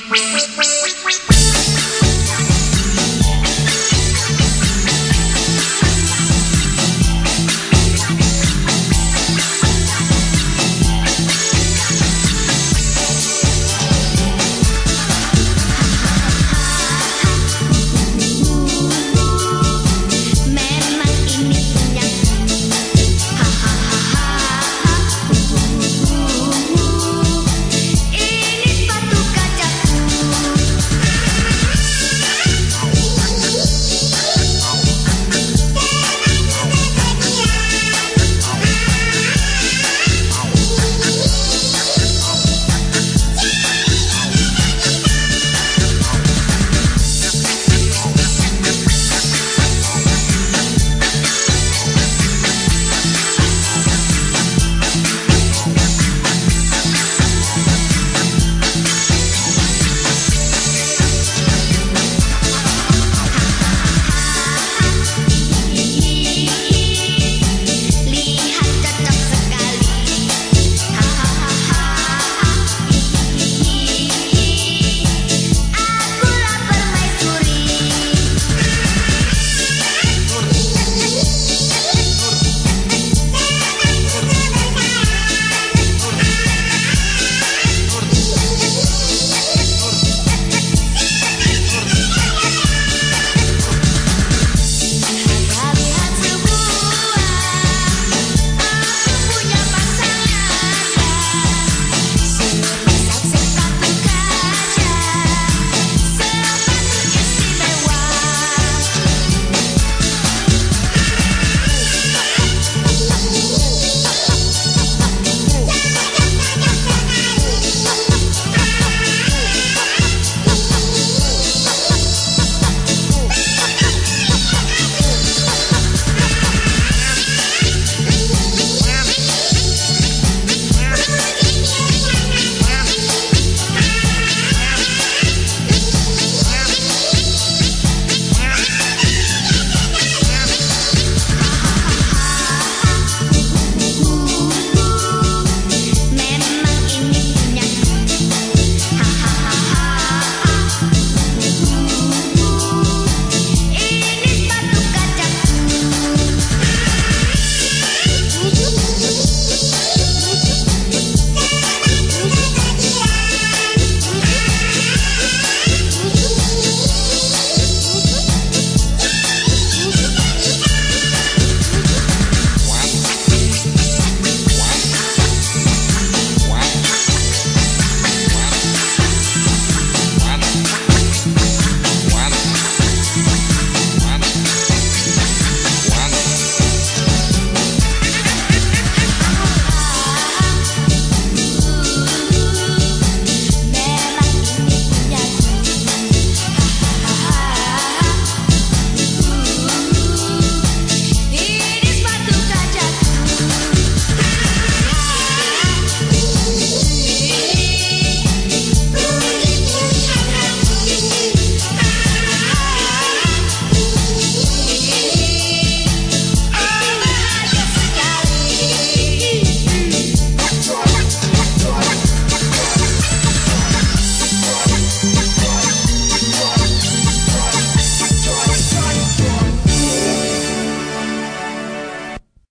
Bye.